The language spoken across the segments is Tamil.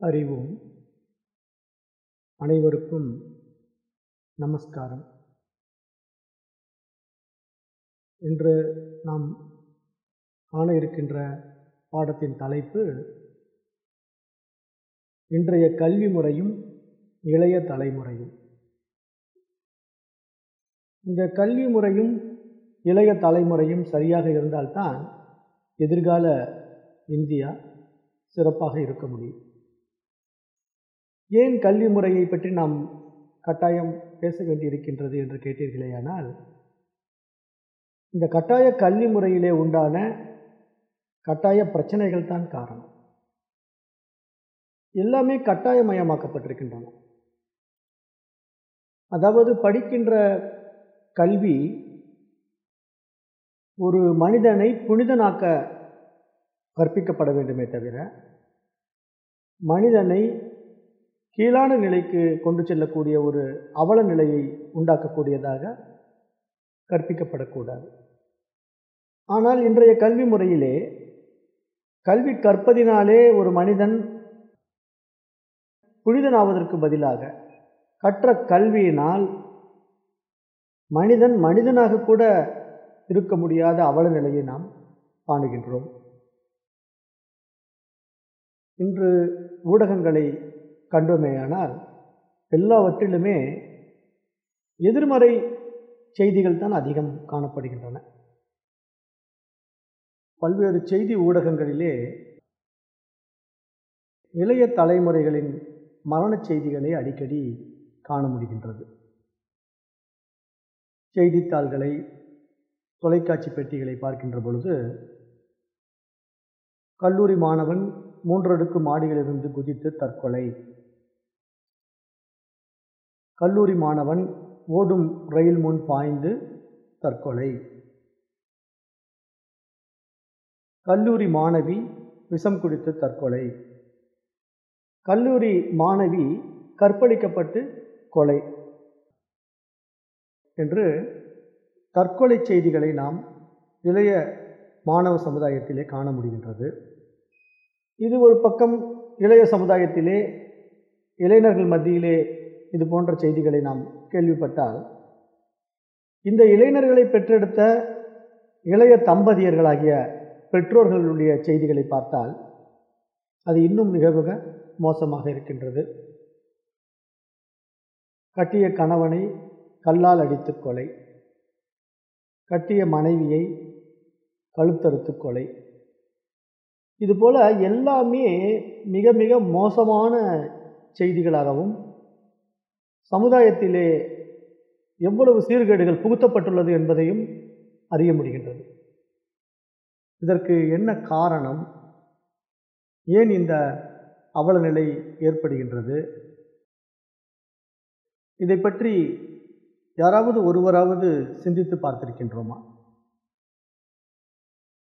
அறிவோம் அனைவருக்கும் நமஸ்காரம். இன்று நாம் காண இருக்கின்ற பாடத்தின் தலைப்பு இன்றைய கல்வி முறையும் இளைய தலைமுறையும். இந்த கல்வி முறையும் இளைய தலைமுறையும் சரியாக இருந்தால்தான் எதிர்கால இந்தியா சிறப்பாக இருக்க முடியும். ஏன் கல்வி முறையை பற்றி நாம் கட்டாயம் பேச வேண்டியிருக்கின்றது என்று கேட்டீர்களேயானால் இந்த கட்டாய கல்வி முறையிலே உண்டான கட்டாய பிரச்சனைகள் தான் காரணம். எல்லாமே கட்டாயமயமாக்கப்பட்டிருக்கின்றன. அதாவது படிக்கின்ற கல்வி ஒரு மனிதனை புனிதனாக்க கற்பிக்கப்பட வேண்டுமே தவிர மனிதனை கீழான நிலைக்கு கொண்டு செல்லக்கூடிய ஒரு அவல நிலையை உண்டாக்கக்கூடியதாக கற்பிக்கப்படக்கூடாது. ஆனால் இன்றைய கல்வி முறையிலே கல்வி கற்பதினாலே ஒரு மனிதன் புனிதனாவதற்கு பதிலாக கற்ற கல்வியினால் மனிதன் மனிதனாக கூட இருக்க முடியாத அவல நிலையை நாம் காணுகின்றோம். இன்று ஊடகங்களை கண்டோமேயானால் எல்லாவற்றிலுமே எதிர்மறை செய்திகள் தான் அதிகம் காணப்படுகின்றன. பல்வேறு செய்தி ஊடகங்களிலே இளைய தலைமுறைகளின் மரணச் செய்திகளை அடிக்கடி காண முடிகின்றது. செய்தித்தாள்களை தொலைக்காட்சி பெட்டிகளை பார்க்கின்ற பொழுது கல்லூரி மாணவன் மூன்றடுக்கு மாடியிலிருந்து குதித்து தற்கொலை கல்லூரி மாணவன் ஓடும் ரயில் முன் பாய்ந்து தற்கொலை. கல்லூரி மாணவி விஷம் குடித்து தற்கொலை. கல்லூரி மாணவி கற்பழிக்கப்பட்டு கொலை என்று தற்கொலை செய்திகளை நாம் இளைய மாணவ சமுதாயத்திலே காண முடிகின்றது. இது ஒரு பக்கம் இளைய சமுதாயத்திலே இளைஞர்கள் மத்தியிலே இது போன்ற செய்திகளை நாம் கேள்விப்பட்டால் இந்த இளைஞர்களை பெற்றெடுத்த இளைய தம்பதியர்களாகிய பெற்றோர்களுடைய செய்திகளை பார்த்தால் அது இன்னும் மிக மிக மோசமாக இருக்கின்றது. கட்டிய கணவனை கல்லால் அடித்து கொலை கட்டிய மனைவியை கழுத்தறுத்து கொலை. இதுபோல் எல்லாமே மிக மிக மோசமான செய்திகளாகவும் சமுதாயத்திலே எவ்வளவு சீர்கேடுகள் புகுத்தப்பட்டுள்ளது என்பதையும் அறிய முடிகின்றது. இதற்கு என்ன காரணம்? ஏன் இந்த அவல நிலை ஏற்படுகின்றது? இதை பற்றி யாராவது ஒருவராவது சிந்தித்து பார்த்திருக்கின்றோமா?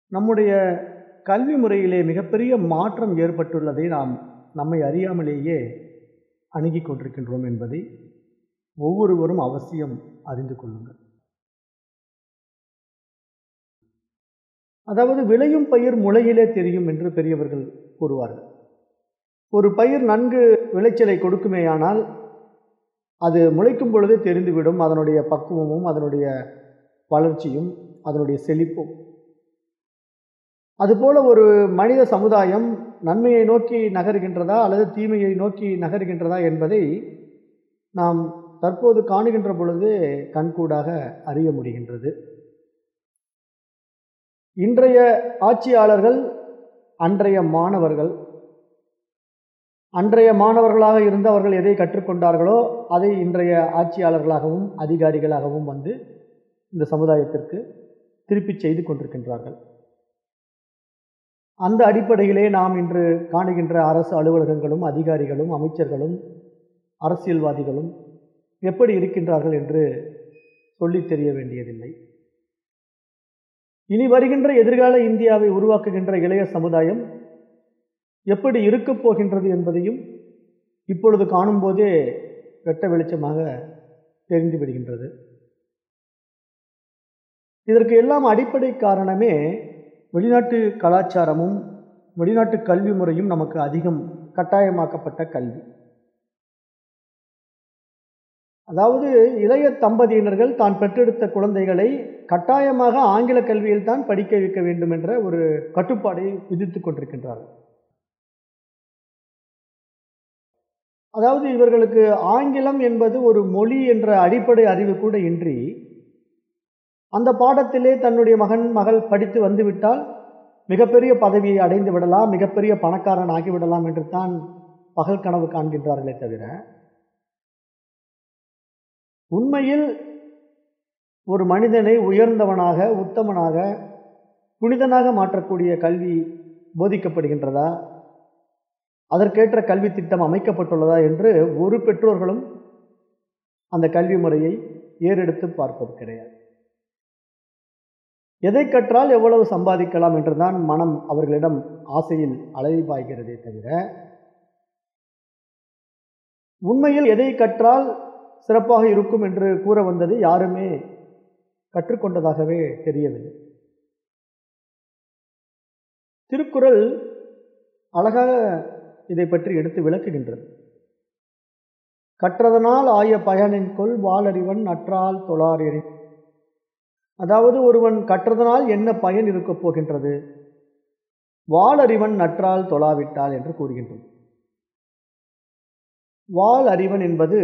நம்முடைய கல்வி முறையிலே மிகப்பெரிய மாற்றம் ஏற்பட்டுள்ளதை நாம் நம்மை அறியாமலேயே அணுகி கொண்டிருக்கின்றோம் என்பதை ஒவ்வொருவரும் அவசியம் அறிந்து கொள்ளுங்கள். அதாவது விளையும் பயிர் முளையிலே தெரியும் என்று பெரியவர்கள் கூறுவார்கள். ஒரு பயிர் நன்கு விளைச்சலை கொடுக்குமேயானால் அது முளைக்கும் பொழுதே தெரிந்துவிடும். அதனுடைய பக்குவமும் அதனுடைய வளர்ச்சியும் அதனுடைய செழிப்பும். அதுபோல ஒரு மனித சமுதாயம் நன்மையை நோக்கி நகர்கின்றதா அல்லது தீமையை நோக்கி நகர்கின்றதா என்பதை நாம் தற்போது காணுகின்ற பொழுது கண்கூடாக அறிய முடிகின்றது. இன்றைய ஆட்சியாளர்கள் அன்றைய மாணவர்கள் அன்றைய மாணவர்களாக இருந்து அவர்கள் எதை கற்றுக்கொண்டார்களோ அதை இன்றைய ஆட்சியாளர்களாகவும் அதிகாரிகளாகவும் வந்து இந்த சமுதாயத்திற்கு திருப்பி செய்து கொண்டிருக்கின்றார்கள். அந்த அடிப்படையிலே நாம் இன்று காணுகின்ற அரசு அலுவலகங்களும் அதிகாரிகளும் அமைச்சர்களும் அரசியல்வாதிகளும் எப்படி இருக்கின்றார்கள் என்று சொல்லி தெரிய வேண்டியதில்லை. இனி வருகின்ற எதிர்கால இந்தியாவை உருவாக்குகின்ற இளைய சமுதாயம் எப்படி இருக்கப் போகின்றது என்பதையும் இப்பொழுது காணும்போதே வெட்ட வெளிச்சமாக தெரிந்து விடுகின்றது. இதற்கு எல்லாம் அடிப்படை காரணமே வெளிநாட்டு கலாச்சாரமும் வெளிநாட்டு கல்வி முறையும் நமக்கு அதிகம் கட்டாயமாக்கப்பட்ட கல்வி. அதாவது இளைய தம்பதியினர்கள் தான் பெற்றெடுத்த குழந்தைகளை கட்டாயமாக ஆங்கில கல்வியில் தான் படிக்க வைக்க வேண்டும் என்ற ஒரு கட்டுப்பாடை விதித்து கொண்டிருக்கின்றார்கள். அதாவது இவர்களுக்கு ஆங்கிலம் என்பது ஒரு மொழி என்ற அடிப்படை அறிவு கூட இன்றி அந்த பாடத்திலே தன்னுடைய மகன் மகள் படித்து வந்துவிட்டால் மிகப்பெரிய பதவியை அடைந்து விடலாம் மிகப்பெரிய பணக்காரன் ஆகிவிடலாம் என்று தான் பகல் கனவு காண்கின்றார்களே தவிர உண்மையில் ஒரு மனிதனை உயர்ந்தவனாக உத்தமனாக புனிதனாக மாற்றக்கூடிய கல்வி போதிக்கப்படுகின்றதா? அதற்கேற்ற கல்வி திட்டம் அமைக்கப்பட்டுள்ளதா என்று ஒரு பெற்றோர்களும் அந்த கல்வி முறையை ஏறெடுத்து பார்ப்பது கிடையாது. எதை கற்றால் எவ்வளவு சம்பாதிக்கலாம் என்றுதான் மனம் அவர்களிடம் ஆசையில் அலைபாய்கிறதே தவிர உண்மையில் எதை கற்றால் சிறப்பாக இருக்கும் என்று கூற வந்தது யாருமே கற்றுக்கொண்டதாகவே தெரியவில்லை. திருக்குறள் அழகாக இதை பற்றி எடுத்து விளக்குகின்றது. கற்றதனால் ஆய பயனின் கொள் வாளறிவன் அற்றால் தொழார் அதாவது ஒருவன் கற்றதனால் என்ன பயன் இருக்கப் போகின்றது? வாளறிவன் நற்றால் தொழாவிட்டால் என்று கூறுகின்றது. வாள் அறிவன் என்பது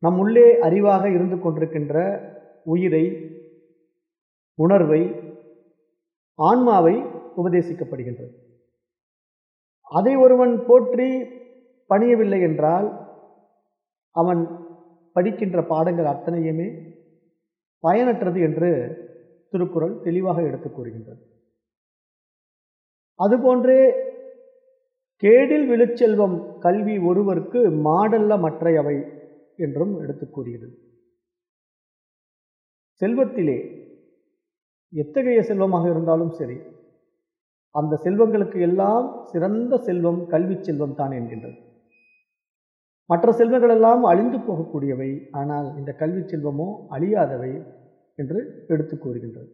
நம் உள்ளே அறிவாக இருந்து கொண்டிருக்கின்ற உயிரை உணர்வை ஆன்மாவை உபதேசிக்கப்படுகின்றது. அதை ஒருவன் போற்றி பணியவில்லை என்றால் அவன் படிக்கின்ற பாடங்கள் அத்தனையுமே பயனற்றது என்று திருக்குறள் தெளிவாக எடுத்துக் கூறுகின்றது. அதுபோன்றே கேடில் விழுச்செல்வம் கல்வி ஒருவருக்கு மாடல்ல மற்றையவை என்றும் எடுத்து கூறியது. செல்வத்திலே எத்தகைய செல்வமாக இருந்தாலும் சரி அந்த செல்வங்களுக்கு எல்லாம் சிறந்த செல்வம் கல்வி செல்வம் தான் என்கின்றது. மற்ற செல்வங்கள் எல்லாம் அழிந்து போகக்கூடியவை ஆனால் இந்த கல்வி செல்வமோ அழியாதவை என்று எடுத்து கூறுகின்றது.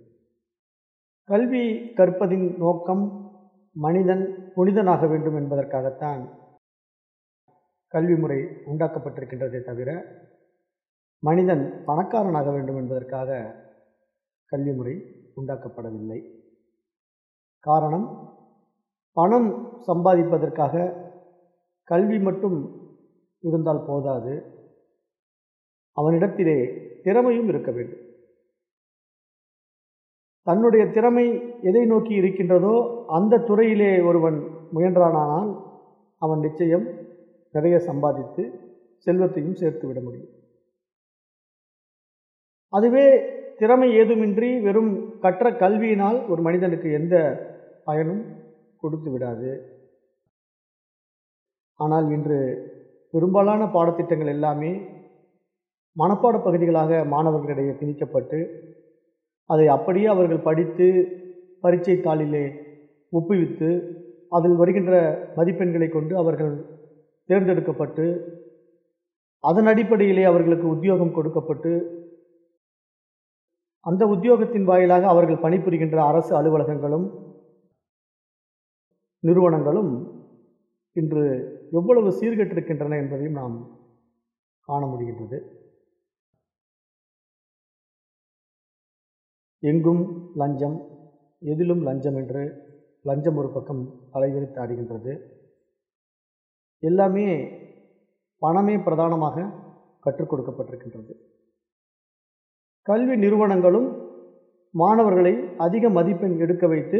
கல்வி கற்பதின் நோக்கம் மனிதன் புனிதனாக வேண்டும் என்பதற்காகத்தான் கல்வி முறை உண்டாக்கப்பட்டிருக்கின்றதே தவிர மனிதன் பணக்காரனாக வேண்டும் என்பதற்காக கல்வி முறை உண்டாக்கப்படவில்லை. காரணம் பணம் சம்பாதிப்பதற்காக கல்வி மட்டும் இருந்தால் போதாது. அவனிடத்திலே திறமையும் இருக்க வேண்டும். தன்னுடைய திறமை எதை நோக்கி இருக்கின்றதோ அந்த துறையிலே ஒருவன் முயன்றானால் அவன் நிச்சயம் நிறைய சம்பாதித்து செல்வத்தையும் சேர்த்து விட முடியும். அதுவே திறமை ஏதுமின்றி வெறும் கற்ற கல்வியினால் ஒரு மனிதனுக்கு எந்த பயனும் கொடுத்து விடாது. ஆனால் இன்று பெரும்பாலான பாடத்திட்டங்கள் எல்லாமே மனப்பாட பகுதிகளாக மாணவர்களிடையே திணிக்கப்பட்டு அதை அப்படியே அவர்கள் படித்து பரீட்சை தாளிலே ஒப்புவித்து அதில் வருகின்ற மதிப்பெண்களை கொண்டு அவர்கள் தேர்ந்தெடுக்கப்பட்டு அதன் அடிப்படையிலே அவர்களுக்கு உத்தியோகம் கொடுக்கப்பட்டு அந்த உத்தியோகத்தின் வாயிலாக அவர்கள் பணிபுரிகின்ற அரசு அலுவலகங்களும் நிறுவனங்களும் இன்று எவ்வளவு சீர்கெட்டிருக்கின்றன என்பதையும் நாம் காண முடிகின்றது. எங்கும் லஞ்சம் எதிலும் லஞ்சம் என்று லஞ்சம் ஒரு பக்கம் தலைவிரித்து ஆடுகின்றது. எல்லாமே பணமே பிரதானமாக கற்றுக் கொடுக்கப்பட்டிருக்கின்றது. கல்வி நிறுவனங்களும் மாணவர்களை அதிக மதிப்பெண் எடுக்க வைத்து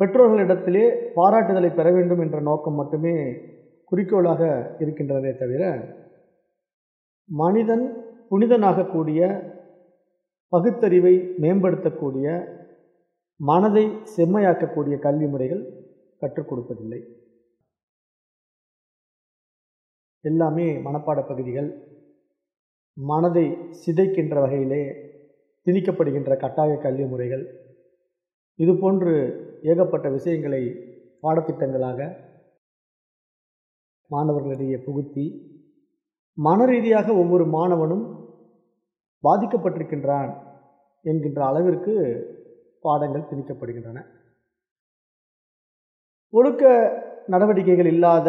பெற்றோர்களிடத்திலே பாராட்டுதலை பெற வேண்டும் என்ற நோக்கம் மட்டுமே குறிக்கோளாக இருக்கின்றதே தவிர மனிதன் புனிதனாகக்கூடிய பகுத்தறிவை மேம்படுத்தக்கூடிய மனதை செம்மையாக்கக்கூடிய கல்வி முறைகள் கற்றுக் கொடுப்பதில்லை. எல்லாமே மனப்பாட பகுதிகள். மனதை சிதைக்கின்ற வகையிலே திணிக்கப்படுகின்ற கட்டாய கல்வி முறைகள். இதுபோன்று ஏகப்பட்ட விஷயங்களை பாடத்திட்டங்களாக மாணவர்களிடையே புகுத்தி மன ரீதியாக ஒவ்வொரு மாணவனும் பாதிக்கப்பட்டிருக்கின்றான் என்கின்ற அளவிற்கு பாடங்கள் திணிக்கப்படுகின்றன. ஒழுக்க நடவடிக்கைகள் இல்லாத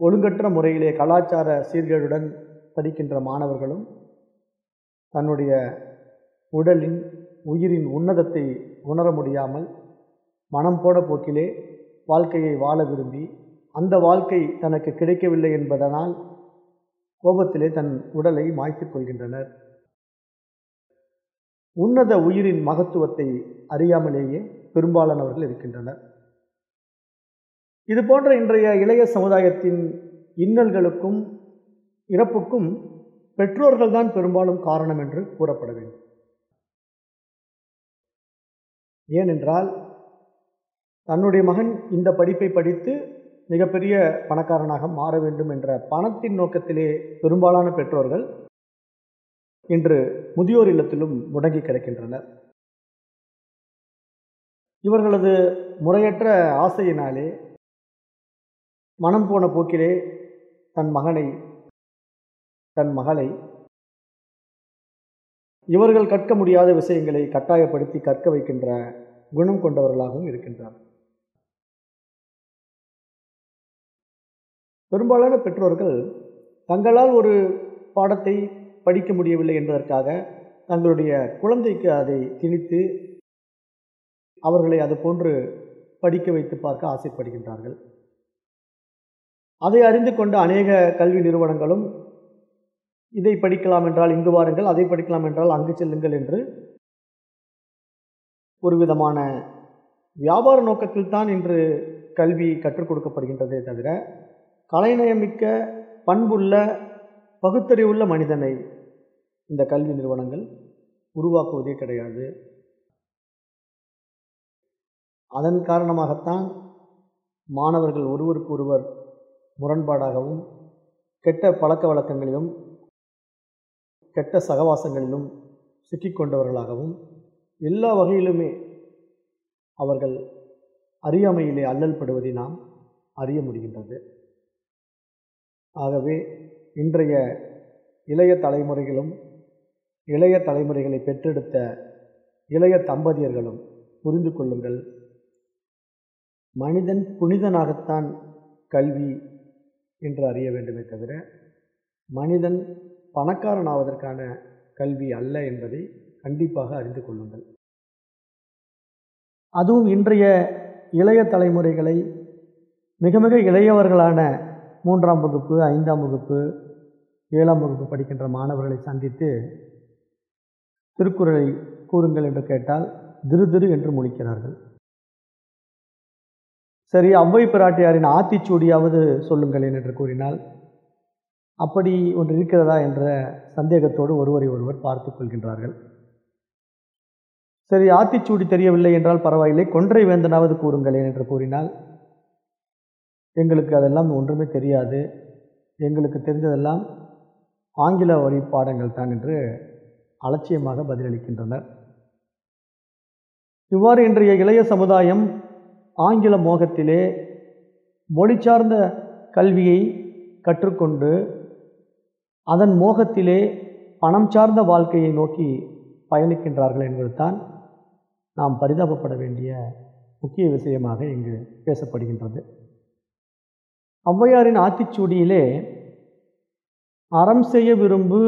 ஒழுங்கற்ற முறையிலே கலாச்சார சீர்கேடுடன் படிக்கின்ற மாணவர்களும் தன்னுடைய உடலின் உயிரின் உன்னதத்தை உணர முடியாமல் மனம் போட போக்கிலே வாழ்க்கையை வாழ விரும்பி அந்த வாழ்க்கை தனக்கு கிடைக்கவில்லை என்பதனால் கோபத்திலே தன் உடலை மாய்த்துக் கொள்கின்றனர். உன்னத உயிரின் மகத்துவத்தை அறியாமலேயே பெரும்பாலானவர்கள் இருக்கின்றனர். இது போன்ற இன்றைய இளைய சமுதாயத்தின் இன்னல்களுக்கும் இறப்புக்கும் பெற்றோர்கள்தான் பெரும்பாலும் காரணம் என்று கூறப்பட வேண்டும் ஏனென்றால் தன்னுடைய மகன் இந்த படிப்பை படித்து மிகப்பெரிய பணக்காரனாக மாற வேண்டும் என்ற பணத்தின் நோக்கத்திலே பெரும்பாலான பெற்றோர்கள் இன்று முதியோர் இல்லத்திலும் முடங்கி கிடக்கின்றனர். இவர்களது முறையற்ற ஆசையினாலே மனம் போன போக்கிலே தன் மகனை தன் மகளை இவர்கள் கற்க முடியாத விஷயங்களை கட்டாயப்படுத்தி கற்க வைக்கின்ற குணம் கொண்டவர்களாகவும் இருக்கின்றார். பெரும்பாலான பெற்றோர்கள் தங்களால் ஒரு பாடத்தை படிக்க முடியவில்லை என்பதற்காக தங்களுடைய குழந்தைக்கு அதை திணித்து அவர்களை அது போன்று படிக்க வைத்து பார்க்க ஆசைப்படுகின்றார்கள். அதை அறிந்து கொண்ட அநேக கல்வி நிறுவனங்களும் இதை படிக்கலாம் என்றால் இங்கு வாருங்கள் அதை படிக்கலாம் என்றால் அங்கு செல்லுங்கள் என்று ஒரு விதமான வியாபார நோக்கத்தில் தான் இன்று கல்வி கற்றுக் கொடுக்கப்படுகின்றதே தவிர கலைநயமிக்க பண்புள்ள பகுத்தறிவுள்ள மனிதனை இந்த கல்வி நிறுவனங்கள் உருவாக்குவதே கிடையாது. அதன் காரணமாகத்தான் மாணவர்கள் ஒருவருக்கு ஒருவர் முரண்பாடாகவும் கெட்ட பழக்க வழக்கங்களிலும் கெட்ட சகவாசங்களிலும் சிக்கிக்கொண்டவர்களாகவும் எல்லா வகையிலுமே அவர்கள் அறியாமையிலே அல்லல் படுவதை நாம் அறிய முடிகின்றது. ஆகவே இன்றைய இளைய தலைமுறைகளும் இளைய தலைமுறைகளை பெற்றெடுத்த இளைய தம்பதியர்களும் புரிந்து கொள்ளுங்கள். மனிதன் புனிதனாகத்தான் கல்வி என்று அறிய வேண்டுமே தவிர மனிதன் பணக்காரனாவதற்கான கல்வி அல்ல என்பதை கண்டிப்பாக அறிந்து கொள்ளுங்கள். அதுவும் இன்றைய இளைய தலைமுறைகளை மிக மிக இளையவர்களான மூன்றாம் வகுப்பு ஐந்தாம் வகுப்பு ஏழாம் வகுப்பு படிக்கின்ற மாணவர்களை சந்தித்து திருக்குறளை கூறுங்கள் என்று கேட்டால் திரு திரு என்று முடிக்கிறார்கள் சரி அவ்வை பிராட்டியாரின் ஆத்திச்சூடியாவது சொல்லுங்களேன் என்று கூறினால் அப்படி ஒன்று இருக்கிறதா? என்ற சந்தேகத்தோடு ஒருவரை ஒருவர் பார்த்து கொள்கின்றார்கள். சரி ஆத்திச்சூடி தெரியவில்லை என்றால் பரவாயில்லை கொன்றை வேந்தனாவது கூறுங்களேன் என்று கூறினால் எங்களுக்கு அதெல்லாம் ஒன்றுமே தெரியாது. எங்களுக்கு தெரிந்ததெல்லாம் ஆங்கில வழி பாடங்கள் தான் என்று அலட்சியமாக பதிலளிக்கின்றனர். இவ்வாறு இன்றைய இளைய சமுதாயம் ஆங்கில மோகத்திலே மொழி சார்ந்த கல்வியை கற்றுக்கொண்டு அதன் மோகத்திலே பணம் சார்ந்த வாழ்க்கையை நோக்கி பயணிக்கின்றார்கள் என்பதுதான் நாம் பரிதாபப்பட வேண்டிய முக்கிய விஷயமாக இங்கு பேசப்படுகின்றது. ஔவையாரின் ஆத்திச்சூடியிலே அறம் செய்ய விரும்பு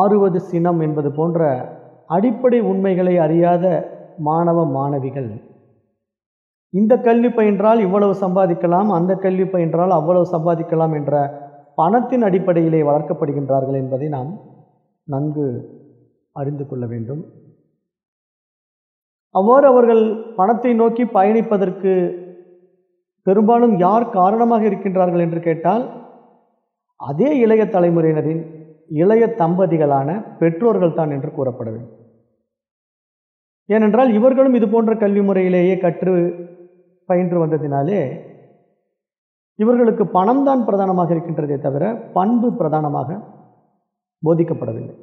ஆறுவது சினம் என்பது போன்ற அடிப்படை உண்மைகளை அறியாத மாணவ மாணவிகள் இந்த கல்வி பயின்றால் இவ்வளவு சம்பாதிக்கலாம் அந்த கல்வி பயின்றால் அவ்வளவு சம்பாதிக்கலாம் என்ற பணத்தின் அடிப்படையிலே வளர்க்கப்படுகின்றார்கள் என்பதை நாம் நன்கு அறிந்து கொள்ள வேண்டும். அவ்வாறு அவர்கள் பணத்தை நோக்கி பயணிப்பதற்கு பெரும்பாலும் யார் காரணமாக இருக்கின்றார்கள் என்று கேட்டால் அதே இளைய தலைமுறையினரின் இளைய தம்பதிகளான பெற்றோர்கள் தான் என்று கூறப்பட வேண்டும். ஏனென்றால் இவர்களும் இது போன்ற கல்வி முறையிலேயே கற்று பயின்று வந்ததினாலே இவர்களுக்கு பணம் தான் பிரதானமாக இருக்கின்றதே தவிர பண்பு பிரதானமாக போதிக்கப்படவில்லை.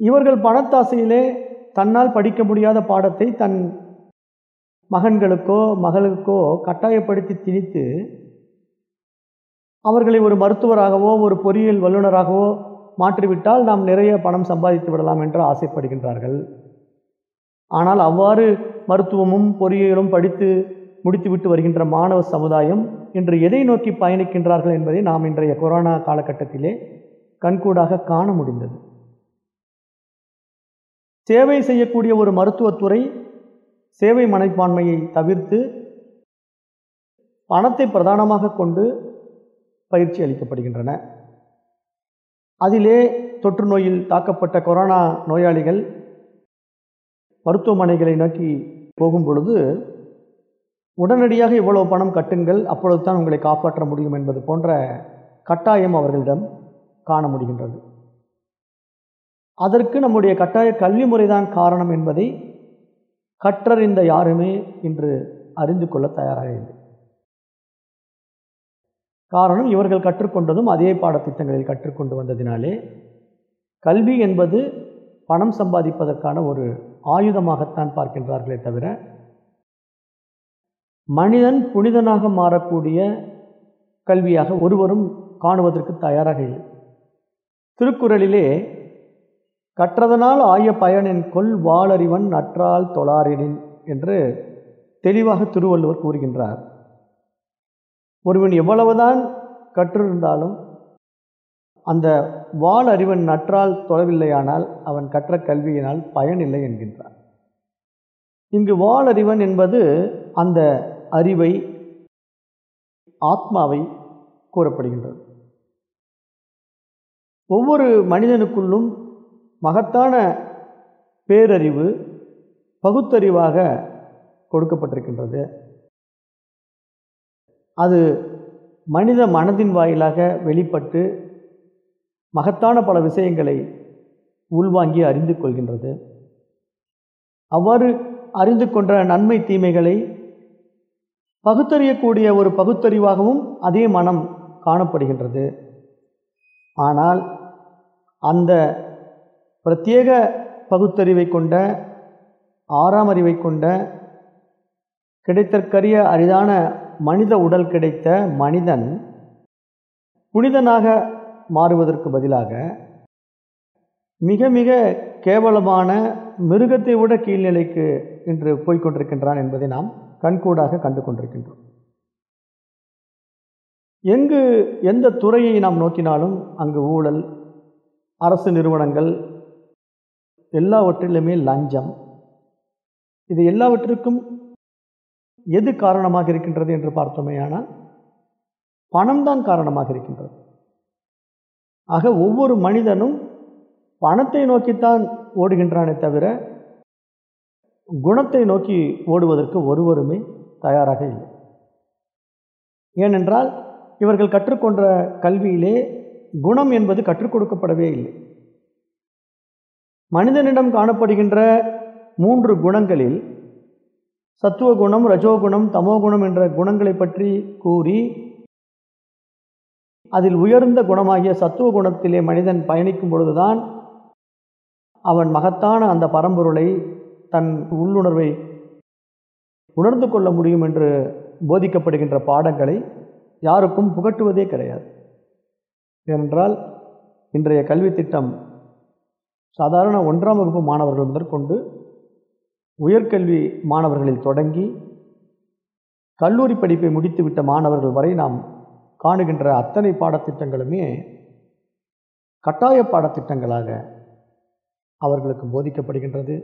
இவர்கள் பணத்தாசையிலே தன்னால் படிக்க முடியாத பாடத்தை தன் மகன்களுக்கோ மகளுக்கோ கட்டாயப்படுத்தி திணித்து அவர்களை ஒரு மருத்துவராகவோ ஒரு பொறியியல் வல்லுநராகவோ மாற்றிவிட்டால் நாம் நிறைய பணம் சம்பாதித்து விடலாம் என்று ஆசைப்படுகின்றார்கள். ஆனால் அவ்வாறு மருத்துவமும் பொறியியலும் படித்து முடித்துவிட்டு வருகின்ற மாணவ சமுதாயம் இன்று எதை நோக்கி பயணிக்கின்றார்கள் என்பதை நாம் இன்றைய கொரோனா காலகட்டத்திலே கண்கூடாக காண முடிந்தது. சேவை செய்யக்கூடிய ஒரு மருத்துவத்துறை சேவை மனப்பான்மையை தவிர்த்து பணத்தை பிரதானமாக கொண்டு பயிற்சி அளிக்கப்படுகின்றன. அதிலே தொற்று நோயில் தாக்கப்பட்ட கொரோனா நோயாளிகள் மருத்துவமனைகளை நோக்கி போகும் பொழுது உடனடியாக இவ்வளவு பணம் கட்டுங்கள் அப்பொழுது தான் உங்களை காப்பாற்ற முடியும் என்பது போன்ற கட்டாயம் அவர்களிடம் காண முடிகின்றது. அதற்கு நம்முடைய கட்டாய கல்வி முறைதான் காரணம் என்பதை கற்றறிந்த யாருமே இன்று அறிந்து கொள்ள தயாராக இல்லை. காரணம் இவர்கள் கற்றுக்கொண்டதும் அதே பாடத்திட்டங்களில் கற்றுக்கொண்டு வந்ததினாலே கல்வி என்பது பணம் சம்பாதிப்பதற்கான ஒரு ஆயுதமாகத்தான் பார்க்கின்றார்களே தவிர மனிதன் புனிதனாக மாறக்கூடிய கல்வியாக ஒருவரும் காணுவதற்கு தயாராக இல்லை. திருக்குறளிலே கற்றதனால் ஆய பயனின் கொல் வாளறிவன் நற்றால் தொழாரினின் என்று தெளிவாக திருவள்ளுவர் கூறுகின்றார். ஒருவன் எவ்வளவுதான் கற்றிருந்தாலும் அந்த வாள் அறிவன் நற்றால் தொழவில்லையானால் அவன் கற்ற கல்வியினால் பயனில்லை என்கின்றார் இங்கு வாள் அறிவன் என்பது அந்த அறிவை ஆத்மாவை கூறப்படுகின்றது. ஒவ்வொரு மனிதனுக்குள்ளும் மகத்தான பேரறிவு பகுத்தறிவாக கொடுக்கப்பட்டிருக்கின்றது. அது மனித மனதின் வாயிலாக வெளிப்பட்டு மகத்தான பல விஷயங்களை உள்வாங்கி அறிந்து கொள்கின்றது. அவ்வாறு அறிந்து கொண்ட நன்மை தீமைகளை பகுத்தறியக்கூடிய ஒரு பகுத்தறிவாகவும் அதே மனம் காணப்படுகின்றது. ஆனால் அந்த பிரத்யேக பகுத்தறிவை கொண்ட ஆறாம் அறிவை கொண்ட கிடைத்தற்கரிய அரிதான மனித உடல் கிடைத்த மனிதன் புனிதனாக மாறுவதற்கு பதிலாக மிக மிக கேவலமான மிருகத்தை விட கீழ்நிலைக்கு இன்று போய்கொண்டிருக்கின்றான் என்பதை நாம் கண்கூடாக கண்டு கொண்டிருக்கின்றோம். எங்கு எந்த துறையை நாம் நோக்கினாலும் அங்கு ஊழல் அரசு நிறுவனங்கள் எல்லாவற்றிலுமே லஞ்சம். இது எல்லாவற்றிற்கும் எது காரணமாக இருக்கின்றது என்று பார்த்தோமேயானால் பணம்தான் காரணமாக இருக்கின்றது. ஆக ஒவ்வொரு மனிதனும் பணத்தை நோக்கித்தான் ஓடுகின்றானே தவிர குணத்தை நோக்கி ஓடுவதற்கு ஒருவருமே தயாராக இல்லை. ஏனென்றால் இவர்கள் கற்றுக்கொண்ட கல்வியிலே குணம் என்பது கற்றுக் கொடுக்கப்படவே இல்லை. மனிதனிடம் காணப்படுகின்ற மூன்று குணங்களில் சத்துவ குணம் ரஜோகுணம் தமோகுணம் என்ற குணங்களை பற்றி கூறி அதில் உயர்ந்த குணமாகிய சத்துவ குணத்திலே மனிதன் பயணிக்கும் பொழுதுதான் அவன் மகத்தான அந்த பரம்பொருளை தன் உள்ளுணர்வை உணர்ந்து கொள்ள முடியும் என்று போதிக்கப்படுகின்ற பாடங்களை யாருக்கும் புகட்டுவதே கிடையாது. ஏனென்றால் இன்றைய கல்வி திட்டம் சாதாரண ஒன்றாம் வகுப்பு மாணவர்கள் முதற்கொண்டு உயர்கல்வி மாணவர்களில் தொடங்கி கல்லூரி படிப்பை முடித்துவிட்ட மாணவர்கள் வரை நாம் காணுகின்ற அத்தனை பாடத்திட்டங்களுமே கட்டாய பாடத்திட்டங்களாக அவர்களுக்கு போதிக்கப்படுகின்றது.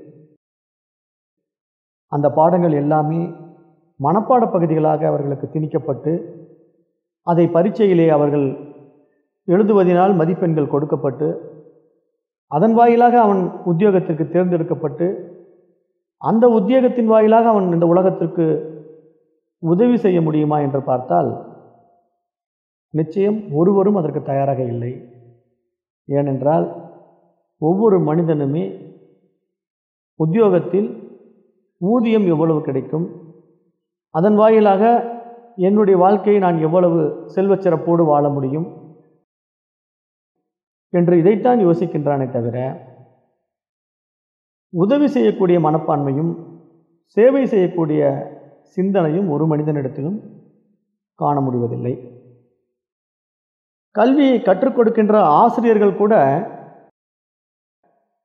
அந்த பாடங்கள் எல்லாமே மனப்பாட பகுதிகளாக அவர்களுக்கு திணிக்கப்பட்டு அதை பரீட்சையிலே அவர்கள் எழுதுவதினால் மதிப்பெண்கள் கொடுக்கப்பட்டு அதன் வாயிலாக அவன் உத்தியோகத்திற்கு தேர்ந்தெடுக்கப்பட்டு அந்த உத்தியோகத்தின் வாயிலாக அவன் இந்த உலகத்திற்கு உதவி செய்ய முடியுமா என்று பார்த்தால் நிச்சயம் ஒருவரும் அதற்கு தயாராக இல்லை. ஏனென்றால் ஒவ்வொரு மனிதனுமே உத்தியோகத்தில் ஊதியம் எவ்வளவு கிடைக்கும்? அதன் வாயிலாக என்னுடைய வாழ்க்கையை நான் எவ்வளவு செல்வச் சிறப்போடு வாழ முடியும்? என்று இதைத்தான் யோசிக்கின்றானே தவிர உதவி செய்யக்கூடிய மனப்பான்மையும் சேவை செய்யக்கூடிய சிந்தனையும் ஒரு மனிதனிடத்திலும் காண முடிவதில்லை. கல்வியை கற்றுக் கொடுக்கின்ற ஆசிரியர்கள் கூட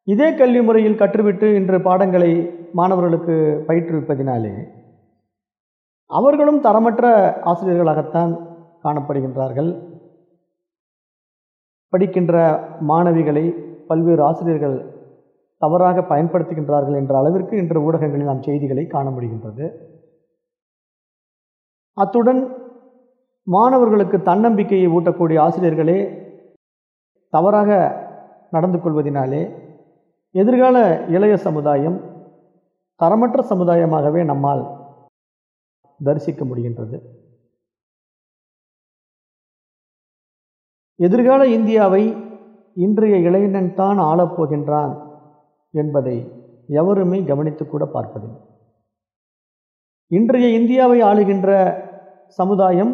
இதே கல்வி முறையில் கற்றுவிட்டு இன்று பாடங்களை மாணவர்களுக்கு பயிற்றுவிப்பதினாலே அவர்களும் தரமற்ற ஆசிரியர்களாகத்தான் காணப்படுகின்றார்கள். படிக்கின்ற மாணவிகளை பல்வேறு ஆசிரியர்கள் தவறாக பயன்படுத்துகின்றார்கள் என்ற அளவிற்கு இன்று ஊடகங்களில் நாம் செய்திகளை காண முடிகின்றது. அத்துடன் மாணவர்களுக்கு தன்னம்பிக்கையை ஊட்டக்கூடிய ஆசிரியர்களே தவறாக நடந்து கொள்வதினாலே எதிர்கால இளைய சமுதாயம் தரமற்ற சமுதாயமாகவே நம்மால் தரிசிக்க முடிகின்றது. எதிர்கால இந்தியாவை இன்றைய இளைஞன் தான் ஆளப்போகின்றான் என்பதை எவருமே கவனித்து கூட பார்ப்பதில்லை. இன்றைய இந்தியாவை ஆளுகின்ற சமுதாயம்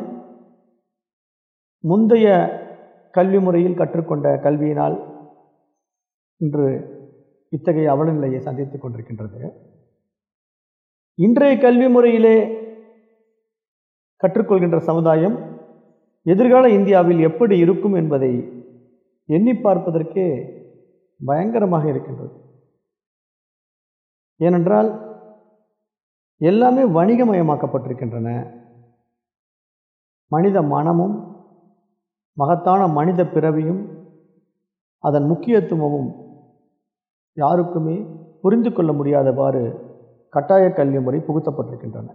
முந்தைய கல்வி முறையில் கற்றுக்கொண்ட கல்வியினால் இன்று இத்தகைய அவலநிலையை சந்தித்துக் கொண்டிருக்கின்றது. இன்றைய கல்வி முறையிலே கற்றுக்கொள்கின்ற சமுதாயம் எதிர்கால இந்தியாவில் எப்படி இருக்கும் என்பதை எண்ணி பார்ப்பதற்கே பயங்கரமாக இருக்கின்றது. ஏனென்றால் எல்லாமே வணிகமயமாக்கப்பட்டிருக்கின்றன. மனித மனமும் மகத்தான மனித பிறவியும் அதன் முக்கியத்துவமும் யாருக்குமே புரிந்து கொள்ள முடியாதவாறு கட்டாய கல்வி முறை புகுத்தப்பட்டிருக்கின்றன.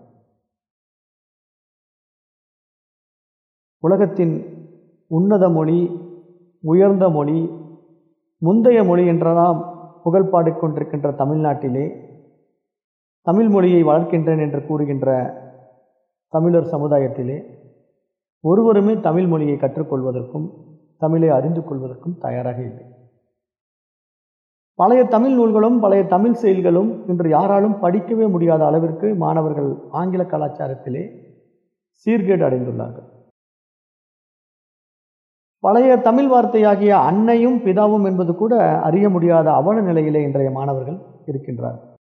உலகத்தின் உன்னத மொழி உயர்ந்த மொழி முந்தைய மொழி என்றெல்லாம் புகழ் பாடிக்கொண்டிருக்கின்ற தமிழ்நாட்டிலே தமிழ் மொழியை வளர்க்கின்றேன் என்று கூறுகின்ற தமிழர் சமுதாயத்திலே ஒருவருமே தமிழ் மொழியை கற்றுக்கொள்வதற்கும் தமிழை அறிந்து கொள்வதற்கும் தயாராக இல்லை. பழைய தமிழ் நூல்களும் பழைய தமிழ் செயல்களும் இன்று யாராலும் படிக்கவே முடியாத அளவிற்கு மாணவர்கள் ஆங்கில கலாச்சாரத்திலே சீர்கேடு அடைந்துள்ளார்கள். பழைய தமிழ் வார்த்தையாகிய அன்னையும் பிதாவும் என்பது கூட அறிய முடியாத அவல நிலையிலே இன்றைய மாணவர்கள் இருக்கின்றார்கள்.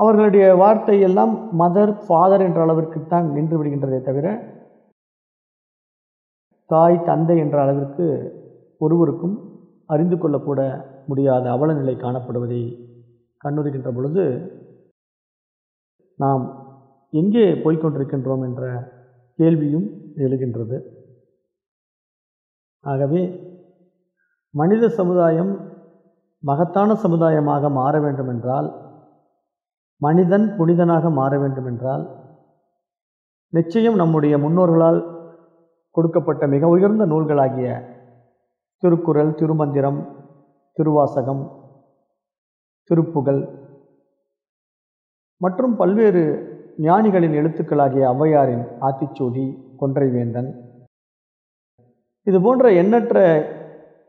அவர்களுடைய வார்த்தை எல்லாம் மதர் ஃபாதர் என்ற அளவிற்குத்தான் நின்று விடுகின்றதே தவிர தாய் தந்தை என்ற அளவிற்கு ஒருவருக்கும் அறிந்து கொள்ளக்கூட முடியாத அவல நிலை காணப்படுவதை கண்ணுறுகின்ற பொழுது நாம் எங்கே போய்கொண்டிருக்கின்றோம் என்ற கேள்வியும் எழுகின்றது. ஆகவே மனித சமுதாயம் மகத்தான சமுதாயமாக மாற வேண்டுமென்றால் மனிதன் புனிதனாக மாற வேண்டுமென்றால் நிச்சயம் நம்முடைய முன்னோர்களால் கொடுக்கப்பட்ட மிக உயர்ந்த நூல்களாகிய திருக்குறள் திருமந்திரம் திருவாசகம் திருப்புகழ் மற்றும் பல்வேறு ஞானிகளின் எழுத்துக்களாகிய ஔவையாரின் ஆத்திச்சூடி கொன்றைவேந்தன் இது போன்ற எண்ணற்ற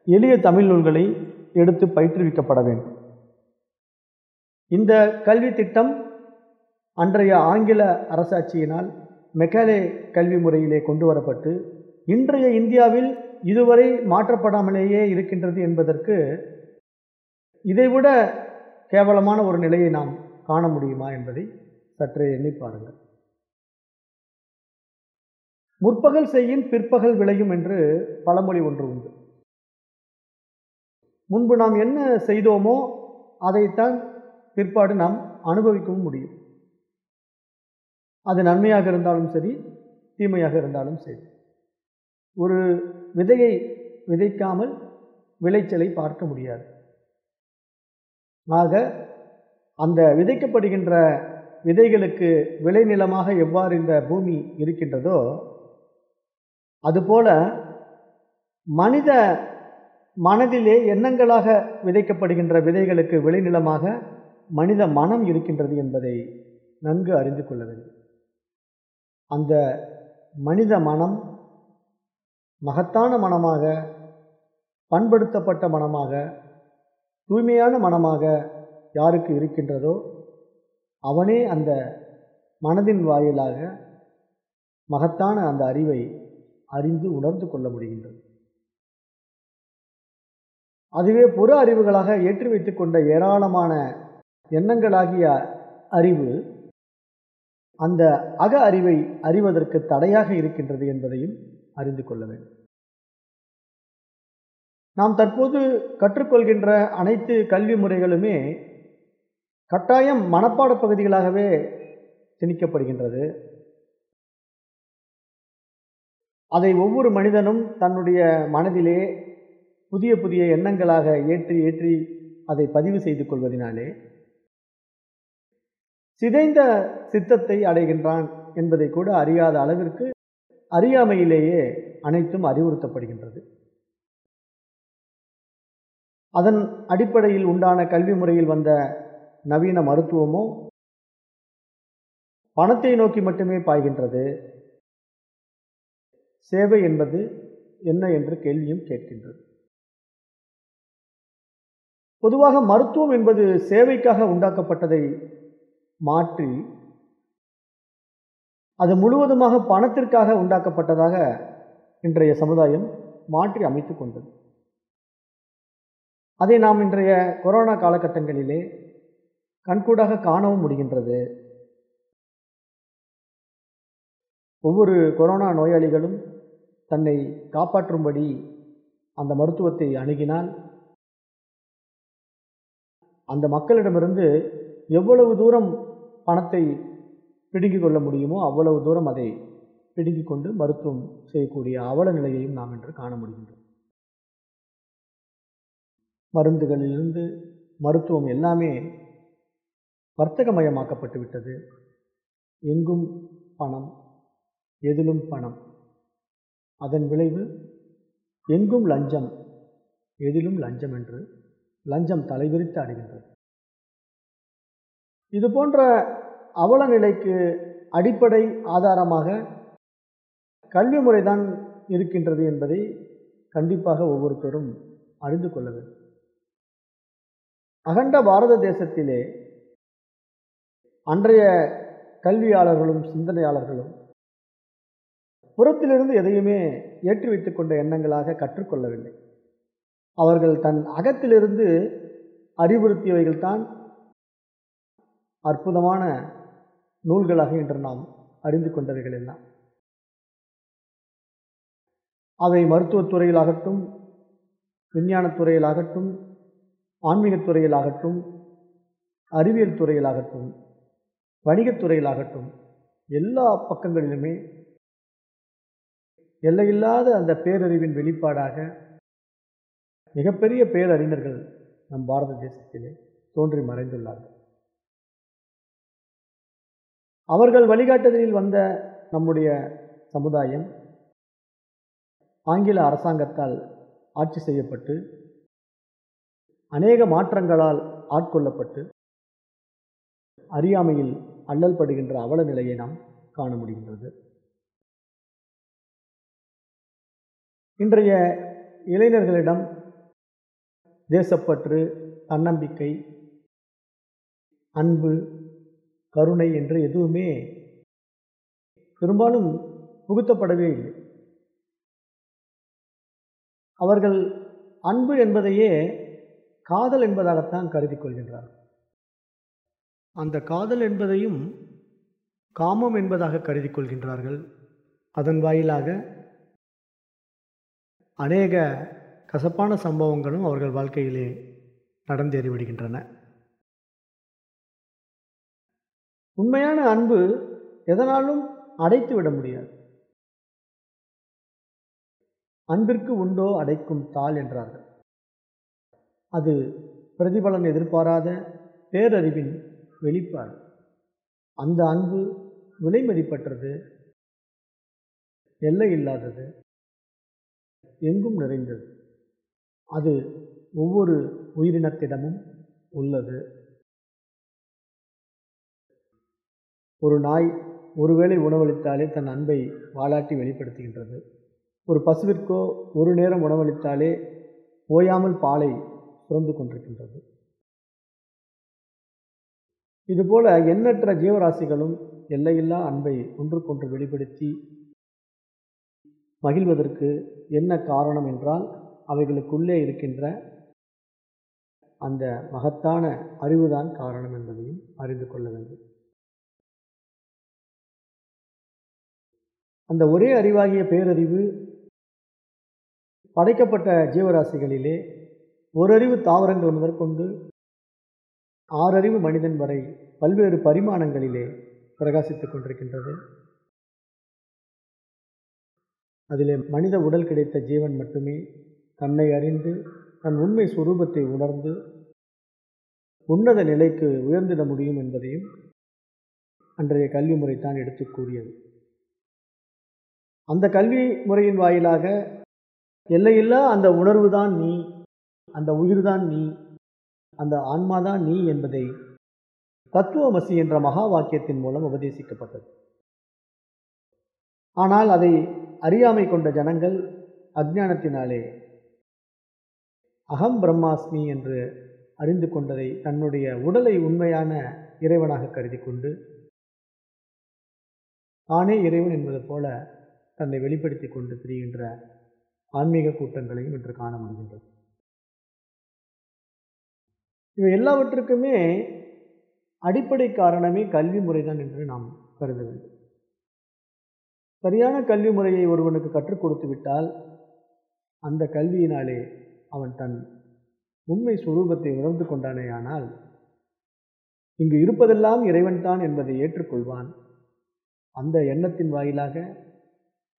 எளிய தமிழ் நூல்களை எடுத்து பயிற்றுவிக்கப்பட வேண்டும். இந்த கல்வி திட்டம் அன்றைய ஆங்கில அரசாட்சியினால் மெக்காலே கல்வி முறையிலே கொண்டு வரப்பட்டு இன்றைய இந்தியாவில் இதுவரை மாற்றப்படாமலேயே இருக்கின்றது என்பதற்கு இதைவிட கேவலமான ஒரு நிலையை நாம் காண முடியுமா என்பதை சற்றே எண்ணி பாருங்கள். முற்பகல் செய்யும் பிற்பகல் விளையும் என்று பழமொழி ஒன்று உண்டு. முன்பு நாம் என்ன செய்தோமோ அதைத்தான் பிற்பாடு நாம் அனுபவிக்கவும் முடியும். அது நன்மையாக இருந்தாலும் சரி தீமையாக இருந்தாலும் சரி. ஒரு விதையை விதைக்காமல் விளைச்சலை பார்க்க முடியாது. ஆக அந்த விதைக்கப்படுகின்ற விதைகளுக்கு விளைநிலமாக எவ்வாறு இந்த பூமி இருக்கின்றதோ அதுபோல மனித மனதிலே எண்ணங்களாக விதைக்கப்படுகின்ற விதைகளுக்கு விளைநிலமாக மனித மனம் இருக்கின்றது என்பதை நன்கு அறிந்து கொள்ள வேண்டும். அந்த மனித மனம் மகத்தான மனமாக பண்படுத்தப்பட்ட மனமாக தூய்மையான மனமாக யாருக்கு இருக்கின்றதோ அவனே அந்த மனதின் வாயிலாக மகத்தான அந்த அறிவை அறிந்து உணர்ந்து கொள்ள முடிகின்றது. அதுவே புற அறிவுகளாக ஏற்றி வைத்து கொண்ட ஏராளமான எண்ணங்களாகிய அறிவு அந்த அக அறிவை அறிவதற்கு தடையாக இருக்கின்றது என்பதையும் அறிந்து கொள்ள வேண்டும். நாம் தற்போது கற்றுக்கொள்கின்ற அனைத்து கல்வி முறைகளுமே கட்டாயம் மனப்பாட பகுதிகளாகவே திணிக்கப்படுகின்றது. அதை ஒவ்வொரு மனிதனும் தன்னுடைய மனதிலே புதிய புதிய எண்ணங்களாக ஏற்றி ஏற்றி அதை பதிவு செய்து கொள்வதனாலே சிதைந்த சித்தத்தை அடைகின்றான் என்பதை கூட அறியாத அளவிற்கு அறியாமையிலேயே அனைத்தும் அறிவுறுத்தப்படுகின்றது. அதன் அடிப்படையில் உண்டான கல்வி முறையில் வந்த நவீன மருத்துவமோ பணத்தை நோக்கி மட்டுமே பாய்கின்றது. சேவை என்பது என்ன என்று கேள்வியும் கேட்கின்றது. பொதுவாக மருத்துவம் என்பது சேவைக்காக உண்டாக்கப்பட்டதை மாற்றி அது முழுவதுமாக பணத்திற்காக உண்டாக்கப்பட்டதாக இன்றைய சமுதாயம் மாற்றி அமைத்து கொண்டது. அதை நாம் இன்றைய கொரோனா காலகட்டங்களிலே கண்கூடாக காணவும் முடிகின்றது. ஒவ்வொரு கொரோனா நோயாளிகளும் தன்னை காப்பாற்றும்படி அந்த மருத்துவத்தை அணுகினால் அந்த மக்களிடமிருந்து எவ்வளவு தூரம் பணத்தை பிடுங்கிக் கொள்ள முடியுமோ அவ்வளவு தூரம் அதை பிடுங்கிக் கொண்டு மருத்துவம் செய்யக்கூடிய அவல நிலையையும் நாம் இன்று காண முடிகின்றோம் மருந்துகளிலிருந்து மருத்துவம் எல்லாமே வர்த்தகமயமாக்கப்பட்டு விட்டது. எங்கும் பணம் எதிலும் பணம். அதன் விளைவு எங்கும் லஞ்சம் எதிலும் லஞ்சம் என்று லஞ்சம் தலைவிரித்து அடைகின்றது இது போன்ற அவல நிலைக்கு அடிப்படை ஆதாரமாக கல்வி முறைதான் இருக்கின்றது என்பதை கண்டிப்பாக ஒவ்வொருத்தரும் அறிந்து கொள்ள வேண்டும். அகண்ட பாரத தேசத்திலே அன்றைய கல்வியாளர்களும் சிந்தனையாளர்களும் புறத்திலிருந்து எதையுமே ஏற்றி வைத்துக் கொண்ட எண்ணங்களாக கற்றுக்கொள்ளவில்லை. அவர்கள் தன் அகத்திலிருந்து அறிவுறுத்தியவைகள்தான் அற்புதமான நூல்களாக இன்று நாம் அறிந்து கொண்டவைகள் எல்லாம். அவை மருத்துவத் துறையிலாகட்டும் விஞ்ஞானத் துறையிலாகட்டும் ஆன்மீகத் துறையிலாகட்டும் அறிவியல் துறையிலாகட்டும் வணிகத் துறையிலாகட்டும் எல்லா பக்கங்களிலுமே எல்லையில்லாத அந்த பேரறிவின் வெளிப்பாடாக மிகப்பெரிய பேரறிஞர்கள் நம் பாரத தேசத்திலே தோன்றி மறைந்துள்ளார்கள். அவர்கள் வழிகாட்டுதலில் வந்த நம்முடைய சமுதாயம் ஆங்கில அரசாங்கத்தால் ஆட்சி செய்யப்பட்டு அநேக மாற்றங்களால் ஆட்கொள்ளப்பட்டு அறியாமையில் அல்லல் படுகின்ற அவல நிலையை நாம் காண முடிகின்றது. இன்றைய இளைஞர்களிடம் தேசப்பற்று தன்னம்பிக்கை அன்பு கருணை என்று எதுவுமே பெரும்பாலும் புகுத்தப்படவே இல்லை. அவர்கள் அன்பு என்பதையே காதல் என்பதாகத்தான் கருதி கொள்கின்றார் அந்த காதல் என்பதையும் காமம் என்பதாக கருதி கொள்கின்றார்கள். அதன் வாயிலாக அநேக கசப்பான சம்பவங்களும் அவர்கள் வாழ்க்கையிலே நடந்தேறி உண்மையான அன்பு எதனாலும் அடைத்து விட முடியாது. அன்பிற்கு உண்டோ அடைக்கும் தாள் என்றார்கள். அது பிரதிபலன் எதிர்பாராத பேரறிவின் வெளிப்பாடு. அந்த அன்பு விலை மதிப்பற்றது. எல்லை இல்லாதது. எங்கும் நிறைந்தது. அது ஒவ்வொரு உயிரினத்திடமும் உள்ளது. ஒரு நாய் ஒருவேளை உணவளித்தாலே தன் அன்பை வாலாட்டி வெளிப்படுத்துகின்றது. ஒரு பசுவிற்கோ ஒரு நேரம் உணவளித்தாலே ஓயாமல் பாலை சுரந்து கொண்டிருக்கின்றது. இதுபோல எண்ணற்ற ஜீவராசிகளும் எல்லையில்லா அன்பை ஒன்றுக்கொன்று வெளிப்படுத்தி மகிழ்வதற்கு என்ன காரணம் என்றால் அவைகளுக்குள்ளே இருக்கின்ற அந்த மகத்தான அறிவுதான் காரணம் என்பதையும் அறிந்து கொள்ள வேண்டும். அந்த ஒரே அறிவாகிய பேரறிவு படைக்கப்பட்ட ஜீவராசிகளிலே ஓரறிவு தாவரங்கள் முதற்கொண்டு ஆறறிவு மனிதன் வரை பல்வேறு பரிமாணங்களிலே பிரகாசித்துக் கொண்டிருக்கின்றது. அதிலே மனித உடல் கிடைத்த ஜீவன் மட்டுமே தன்னை அறிந்து தன் உண்மை சுரூபத்தை உணர்ந்து உன்னத நிலைக்கு உயர்ந்திட முடியும் என்பதையும் அன்றைய கல்வி முறைத்தான் எடுத்து கூறியது. அந்த கல்வி முறையின் வாயிலாக எல்லையில்லா அந்த உணர்வு தான் நீ அந்த உயிர் தான் நீ அந்த ஆன்மாதான் நீ என்பதை தத்துவமசி என்ற மகா வாக்கியத்தின் மூலம் உபதேசிக்கப்பட்டது. ஆனால் அதை அறியாமை கொண்ட ஜனங்கள் அஜ்ஞானத்தினாலே அகம் பிரம்மாஸ்மி என்று அறிந்து கொண்டதை தன்னுடைய உடலை உண்மையான இறைவனாக கருதி கொண்டு தானே இறைவன் என்பது போல தன்னை வெளிப்படுத்தி கொண்டு திரிகின்ற ஆன்மீக கூட்டங்களையும் இன்று காண முடிகின்றது. இவை எல்லாவற்றுக்குமே அடிப்படை காரணமே கல்வி முறைதான் என்று நாம் கருத வேண்டும். சரியான கல்வி முறையை ஒருவனுக்கு கற்றுக் கொடுத்து விட்டால் அந்த கல்வியினாலே அவன் தன் உண்மை சுரூபத்தை உணர்ந்து கொண்டானேயானால் இங்கு இருப்பதெல்லாம் இறைவன்தான் என்பதை ஏற்றுக்கொள்வான். அந்த எண்ணத்தின் வாயிலாக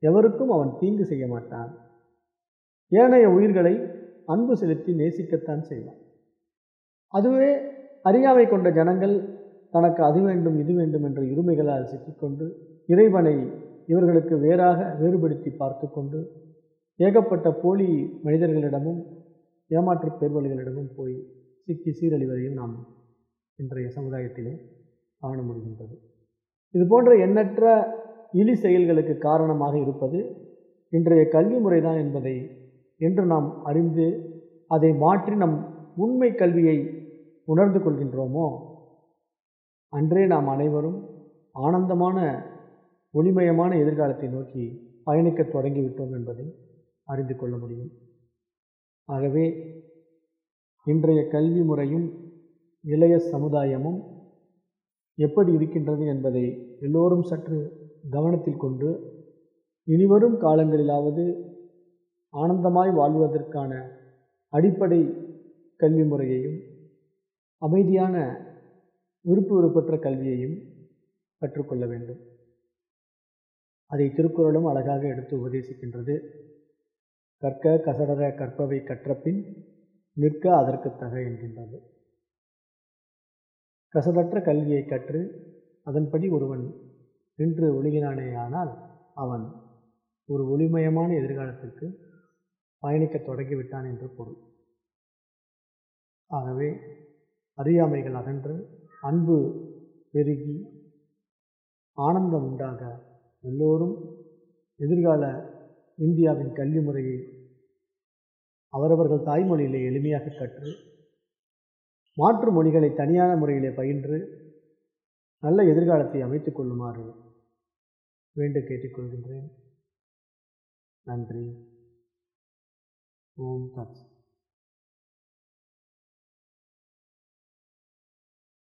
எவருக்கும் அவன் தீங்கு செய்ய மாட்டான். ஏனைய உயிர்களை அன்பு செலுத்தி நேசிக்கத்தான் செய்வான். அதுவே அறியாமை கொண்ட ஜனங்கள் தனக்கு அது வேண்டும் இது வேண்டும் என்ற இருமைகளால் சிக்கிக்கொண்டு இறைவனை இவர்களுக்கு வேறாக வேறுபடுத்தி பார்த்து கொண்டு ஏகப்பட்ட போலி மனிதர்களிடமும் ஏமாற்று பேர்வழிகளிடமும் போய் சிக்கி சீரழிவதையும் நாம் இன்றைய சமுதாயத்திலே காண முடிகின்றது. இது போன்ற எண்ணற்ற இழி செயல்களுக்கு காரணமாக இருப்பது இன்றைய கல்வி முறைதான் என்பதை என்று நாம் அறிந்து அதை மாற்றி நம் உண்மை கல்வியை உணர்ந்து கொள்கின்றோமோ? அன்றே நாம் அனைவரும் ஆனந்தமான ஒளிமயமான எதிர்காலத்தை நோக்கி பயணிக்க தொடங்கிவிட்டோம் என்பதை அறிந்து கொள்ள முடியும். ஆகவே இன்றைய கல்வி முறையும் இளைய சமுதாயமும் எப்படி இருக்கின்றது என்பதை எல்லோரும் சற்று கவனத்தில் கொண்டு இனிவரும் காலங்களிலாவது ஆனந்தமாய் வாழ்வதற்கான அடிப்படை கல்வி முறையையும் அமைதியான விருப்பு விருப்பற்ற கல்வியையும் கற்றுக்கொள்ள வேண்டும். அதை திருக்குறளும் அழகாக எடுத்து உபதேசிக்கின்றது. கற்க கசடர கற்பவை கற்றபின் நிற்க அதற்கு தக என்கின்றது. கசடற்ற கல்வியை கற்று அதன்படி ஒருவன் நின்று ஒழுகினானேயானால் அவன் ஒரு ஒளிமயமான எதிர்காலத்திற்கு பயணிக்க தொடங்கிவிட்டான் என்று பொருள். ஆகவே அறியாமைகள் அகன்று அன்பு பெருகி ஆனந்தம் உண்டாக எல்லோரும் எதிர்கால இந்தியாவின் கல்வி முறையை அவரவர்கள் தாய்மொழியிலே எளிமையாக கற்று மாற்று மொழிகளை தனியான முறையிலே பயின்று நல்ல எதிர்காலத்தை அமைத்துக் கொள்ளுமாறு வேண்டு கேட்டுக்கொள்கின்றேன். நன்றி. ஓம் தத்